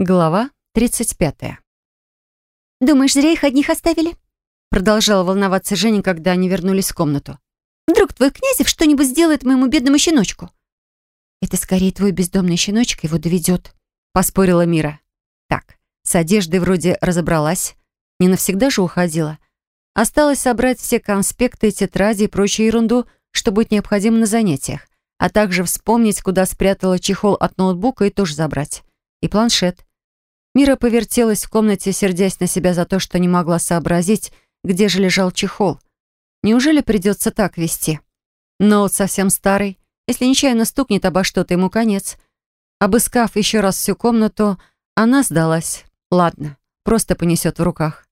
Глава 35. «Думаешь, зря их одних оставили?» Продолжала волноваться Женя, когда они вернулись в комнату. «Вдруг твой Князев что-нибудь сделает моему бедному щеночку?» «Это скорее твой бездомный щеночек его доведет», — поспорила Мира. «Так, с одеждой вроде разобралась. Не навсегда же уходила. Осталось собрать все конспекты, тетради и прочую ерунду, что будет необходимо на занятиях, а также вспомнить, куда спрятала чехол от ноутбука и тоже забрать. И планшет. Мира повертелась в комнате, сердясь на себя за то, что не могла сообразить, где же лежал чехол. Неужели придется так вести? Ноут совсем старый. Если нечаянно стукнет обо что-то, ему конец. Обыскав еще раз всю комнату, она сдалась. Ладно, просто понесет в руках.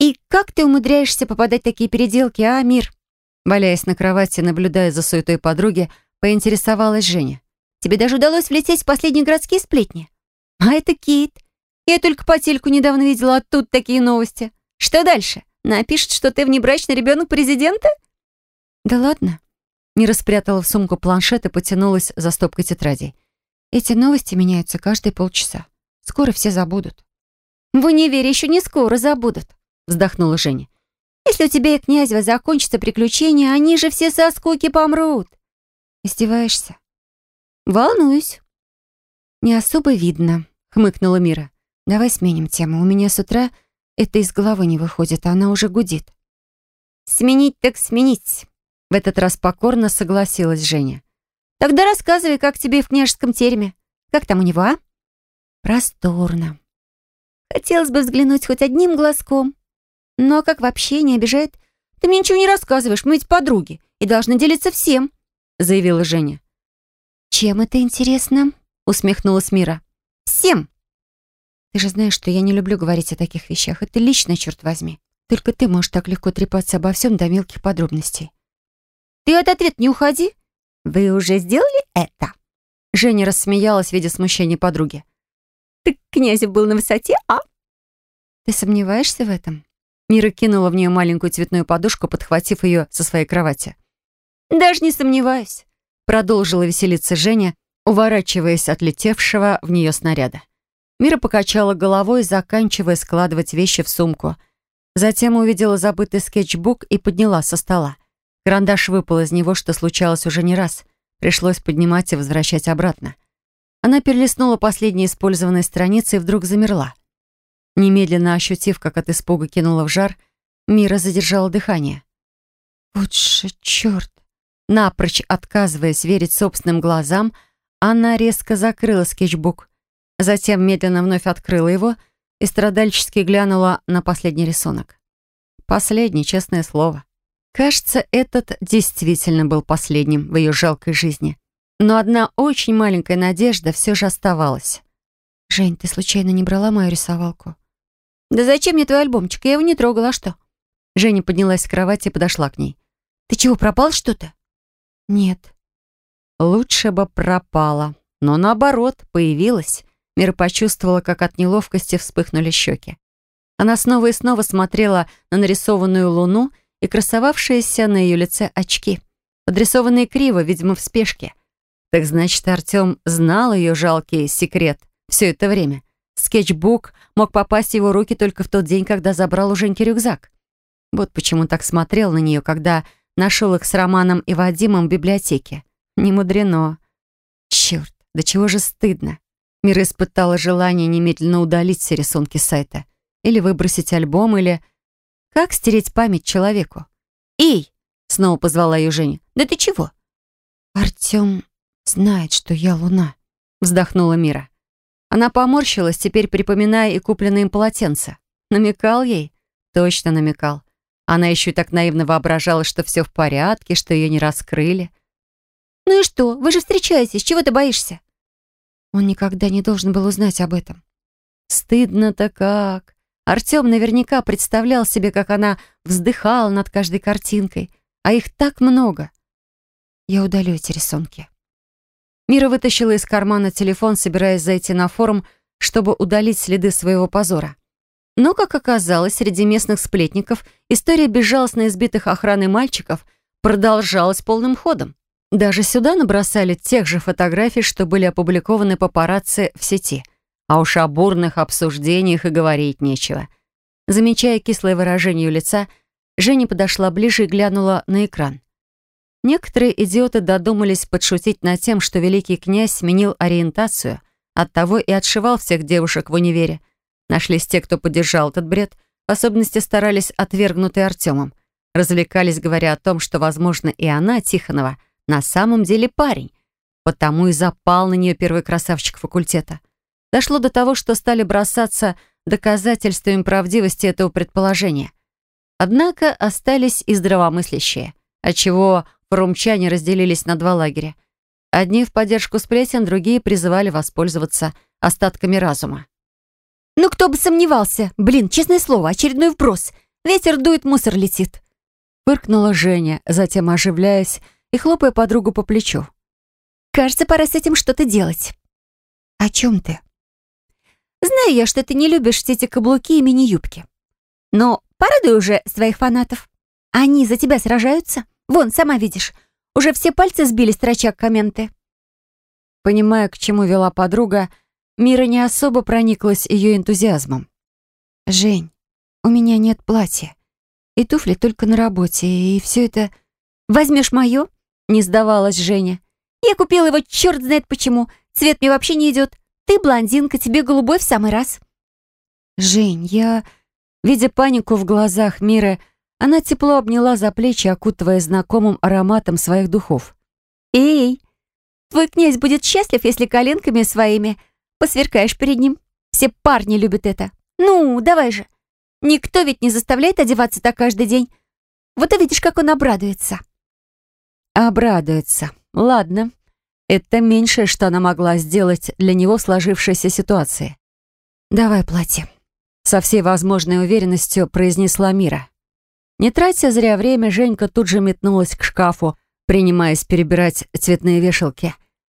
«И как ты умудряешься попадать в такие переделки, а, Мир?» Валяясь на кровати, наблюдая за суетой подруги, поинтересовалась Женя. «Тебе даже удалось влететь в последние городские сплетни. А это Кит. Я только по телеку недавно видела, а тут такие новости. Что дальше? Напишет, что ты внебрачный ребенок президента?» «Да ладно». Не распрятала в сумку планшет и потянулась за стопкой тетрадей. «Эти новости меняются каждые полчаса. Скоро все забудут». «В универе еще не скоро забудут», вздохнула Женя. «Если у тебя и князева закончатся приключения, они же все со скуки помрут». «Издеваешься?» «Волнуюсь». «Не особо видно», — хмыкнула Мира. «Давай сменим тему. У меня с утра это из головы не выходит, а она уже гудит». «Сменить так сменить», — в этот раз покорно согласилась Женя. «Тогда рассказывай, как тебе в княжеском тереме. Как там у него, а?» «Просторно». «Хотелось бы взглянуть хоть одним глазком», но как вообще не обижает? Ты мне ничего не рассказываешь, мы ведь подруги и должны делиться всем», — заявила Женя. «Чем это интересно?» — усмехнулась Мира. «Всем!» «Ты же знаешь, что я не люблю говорить о таких вещах. Это лично, черт возьми. Только ты можешь так легко трепаться обо всем до мелких подробностей». «Ты от ответа не уходи. Вы уже сделали это?» Женя рассмеялась, видя смущение подруги. «Ты, Князев, был на высоте, а?» «Ты сомневаешься в этом?» Мира кинула в нее маленькую цветную подушку, подхватив ее со своей кровати. «Даже не сомневаюсь», — продолжила веселиться Женя, уворачиваясь от летевшего в нее снаряда. Мира покачала головой, заканчивая складывать вещи в сумку. Затем увидела забытый скетчбук и подняла со стола. Карандаш выпал из него, что случалось уже не раз. Пришлось поднимать и возвращать обратно. Она перелистнула последние использованные страницы и вдруг замерла. Немедленно ощутив, как от испуга кинула в жар, Мира задержала дыхание. Вот же черт! Напрочь отказываясь верить собственным глазам, она резко закрыла скетчбук. Затем медленно вновь открыла его и страдальчески глянула на последний рисунок. Последний, честное слово. Кажется, этот действительно был последним в ее жалкой жизни. Но одна очень маленькая надежда все же оставалась. «Жень, ты случайно не брала мою рисовалку?» «Да зачем мне твой альбомчик? Я его не трогала, а что?» Женя поднялась с кровати и подошла к ней. «Ты чего, пропал что-то?» «Нет». Лучше бы пропала, но наоборот, появилась. Мира почувствовала, как от неловкости вспыхнули щеки. Она снова и снова смотрела на нарисованную луну и красовавшиеся на ее лице очки. Подрисованные криво, видимо, в спешке. Так значит, Артем знал ее жалкий секрет все это время. Скетчбук мог попасть в его руки только в тот день, когда забрал у Женьки рюкзак. Вот почему так смотрел на нее, когда нашел их с Романом и Вадимом в библиотеке. Не мудрено. Черт, да чего же стыдно. Мира испытала желание немедленно удалить все рисунки сайта. Или выбросить альбом, или... Как стереть память человеку? «Эй!» — снова позвала ее Женя. «Да ты чего?» «Артем знает, что я луна», — вздохнула Мира. Она поморщилась, теперь припоминая и купленное им полотенце. Намекал ей? Точно намекал. Она еще и так наивно воображала, что все в порядке, что ее не раскрыли. «Ну и что? Вы же встречаетесь. Чего ты боишься?» Он никогда не должен был узнать об этом. Стыдно-то как. Артем наверняка представлял себе, как она вздыхала над каждой картинкой. А их так много. Я удалю эти рисунки. Мира вытащила из кармана телефон, собираясь зайти на форум, чтобы удалить следы своего позора. Но, как оказалось, среди местных сплетников история безжалостно избитых охраны мальчиков продолжалась полным ходом. Даже сюда набросали тех же фотографий, что были опубликованы папарацци в сети. А уж о бурных обсуждениях и говорить нечего. Замечая кислое выражение лица, Женя подошла ближе и глянула на экран. Некоторые идиоты додумались подшутить над тем, что великий князь сменил ориентацию, оттого и отшивал всех девушек в универе. Нашлись те, кто поддержал этот бред, в особенности старались отвергнутые Артемом. Развлекались, говоря о том, что, возможно, и она, Тихонова, на самом деле парень. Потому и запал на нее первый красавчик факультета. Дошло до того, что стали бросаться доказательствами правдивости этого предположения. Однако остались и здравомыслящие, отчего форумчане разделились на два лагеря. Одни в поддержку сплетен, другие призывали воспользоваться остатками разума. «Ну кто бы сомневался! Блин, честное слово, очередной вброс! Ветер дует, мусор летит!» Фыркнула Женя, затем оживляясь и хлопая подругу по плечу. «Кажется, пора с этим что-то делать». «О чем ты?» «Знаю я, что ты не любишь все эти каблуки и мини-юбки. Но порадуй уже своих фанатов. Они за тебя сражаются. Вон, сама видишь, уже все пальцы сбили, строча комменты». Понимая, к чему вела подруга, Мира не особо прониклась ее энтузиазмом. «Жень, у меня нет платья. И туфли только на работе, и все это...» «Возьмешь мое?» — не сдавалась Женя. «Я купила его черт знает почему. Цвет мне вообще не идет. Ты блондинка, тебе голубой в самый раз». «Жень, я...» Видя панику в глазах Миры, она тепло обняла за плечи, окутывая знакомым ароматом своих духов. «Эй, твой князь будет счастлив, если коленками своими посверкаешь перед ним. Все парни любят это. Ну, давай же. Никто ведь не заставляет одеваться так каждый день. Вот увидишь, как он обрадуется». «Обрадуется. Ладно. Это меньшее, что она могла сделать для него в сложившейся ситуации. Давай платье». Со всей возможной уверенностью произнесла Мира. Не тратя зря время, Женька тут же метнулась к шкафу, принимаясь перебирать цветные вешалки,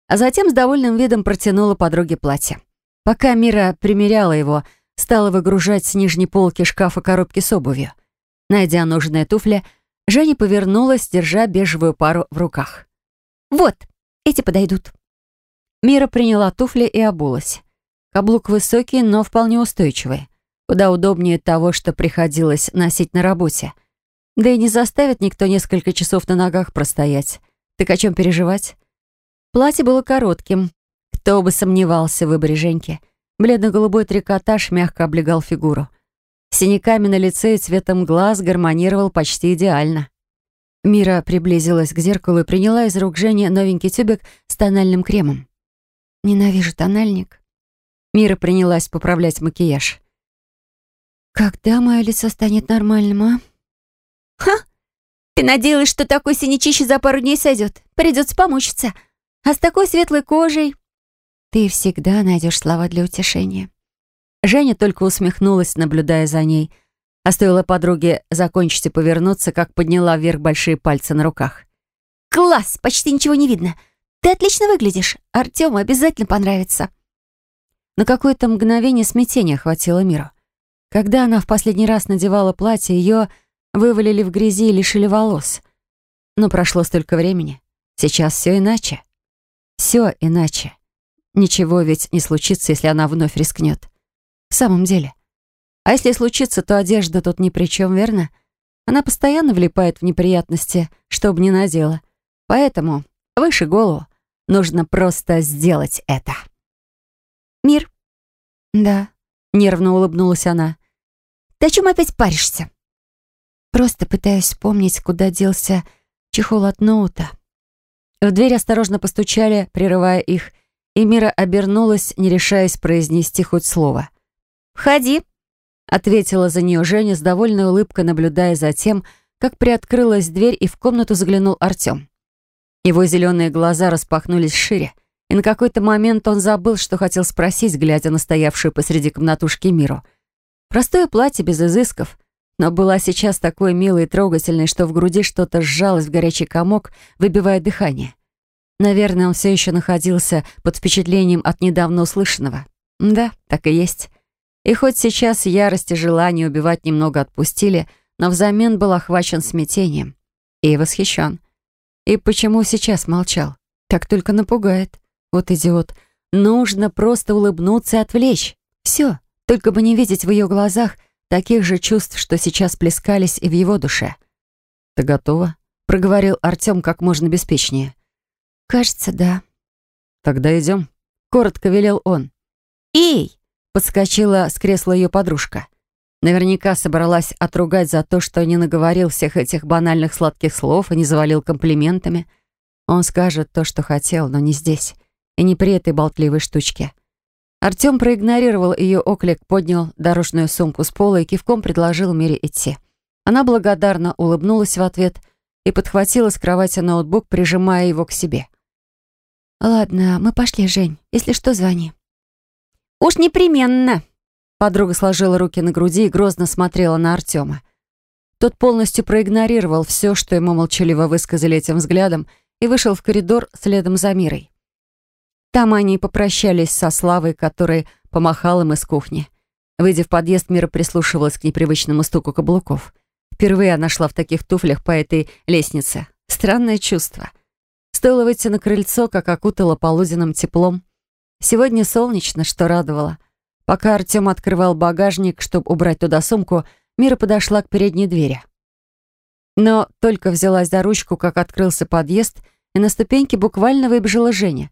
а затем с довольным видом протянула подруге платье. Пока Мира примеряла его, стала выгружать с нижней полки шкафа коробки с обувью. Найдя нужные туфли, Женя повернулась, держа бежевую пару в руках. «Вот, эти подойдут». Мира приняла туфли и обулась. Каблук высокий, но вполне устойчивый. Куда удобнее того, что приходилось носить на работе — да и не заставит никто несколько часов на ногах простоять. Так о чем переживать? Платье было коротким. Кто бы сомневался в выборе Женьки. Бледно-голубой трикотаж мягко облегал фигуру. Синяками на лице и цветом глаз гармонировал почти идеально. Мира приблизилась к зеркалу и приняла из рук Жени новенький тюбик с тональным кремом. «Ненавижу тональник». Мира принялась поправлять макияж. «Когда мое лицо станет нормальным, а?» «Ха! Ты надеялась, что такой синячище за пару дней сойдет? Придется помучиться. А с такой светлой кожей...» «Ты всегда найдешь слова для утешения». Женя только усмехнулась, наблюдая за ней. А стоило подруге закончить и повернуться, как подняла вверх большие пальцы на руках. «Класс! Почти ничего не видно. Ты отлично выглядишь. Артему обязательно понравится». На какое-то мгновение смятения хватило миру. Когда она в последний раз надевала платье, ее вывалили в грязи и лишили волос. Но прошло столько времени. Сейчас все иначе. Все иначе. Ничего ведь не случится, если она вновь рискнет. В самом деле. А если случится, то одежда тут ни при чем, верно? Она постоянно влипает в неприятности, чтобы не надела. Поэтому выше голову. Нужно просто сделать это. «Мир?» «Да», — нервно улыбнулась она. «Ты о чем опять паришься?» Просто пытаюсь вспомнить, куда делся чехол от ноута. В дверь осторожно постучали, прерывая их, и Мира обернулась, не решаясь произнести хоть слово. «Входи», — ответила за нее Женя с довольной улыбкой, наблюдая за тем, как приоткрылась дверь и в комнату заглянул Артем. Его зеленые глаза распахнулись шире, и на какой-то момент он забыл, что хотел спросить, глядя на стоявшую посреди комнатушки Миру. Простое платье без изысков — но была сейчас такой милой и трогательной, что в груди что-то сжалось в горячий комок, выбивая дыхание. Наверное, он все еще находился под впечатлением от недавно услышанного. Да, так и есть. И хоть сейчас ярость и желание убивать немного отпустили, но взамен был охвачен смятением. И восхищен. И почему сейчас молчал? Так только напугает. Вот идиот. Нужно просто улыбнуться и отвлечь. Все, только бы не видеть в ее глазах таких же чувств, что сейчас плескались и в его душе. «Ты готова?» — проговорил Артем как можно беспечнее. «Кажется, да». «Тогда идем», — коротко велел он. «Эй!» — подскочила с кресла ее подружка. Наверняка собралась отругать за то, что не наговорил всех этих банальных сладких слов и не завалил комплиментами. Он скажет то, что хотел, но не здесь. И не при этой болтливой штучке. Артем проигнорировал ее оклик, поднял дорожную сумку с пола и кивком предложил Мире идти. Она благодарно улыбнулась в ответ и подхватила с кровати ноутбук, прижимая его к себе. «Ладно, мы пошли, Жень. Если что, звони». «Уж непременно!» Подруга сложила руки на груди и грозно смотрела на Артема. Тот полностью проигнорировал все, что ему молчаливо высказали этим взглядом, и вышел в коридор следом за Мирой. Там они попрощались со Славой, который помахал им из кухни. Выйдя в подъезд, Мира прислушивалась к непривычному стуку каблуков. Впервые она шла в таких туфлях по этой лестнице. Странное чувство. Стоило выйти на крыльцо, как окутало полуденным теплом. Сегодня солнечно, что радовало. Пока Артем открывал багажник, чтобы убрать туда сумку, Мира подошла к передней двери. Но только взялась за ручку, как открылся подъезд, и на ступеньке буквально выбежала Женя.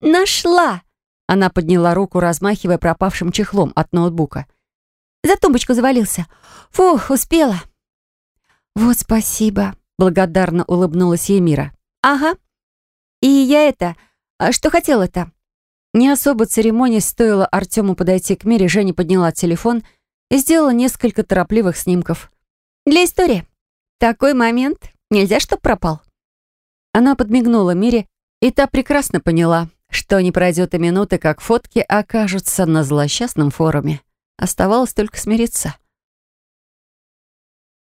«Нашла!» Она подняла руку, размахивая пропавшим чехлом от ноутбука. «За тумбочку завалился. Фух, успела!» «Вот спасибо!» Благодарно улыбнулась ей Мира. «Ага. И я это... А что хотела-то?» Не особо церемонясь, стоило Артему подойти к Мире, Женя подняла телефон и сделала несколько торопливых снимков. «Для истории. Такой момент. Нельзя, чтоб пропал». Она подмигнула Мире, и та прекрасно поняла, что не пройдет и минуты, как фотки окажутся на злосчастном форуме. Оставалось только смириться.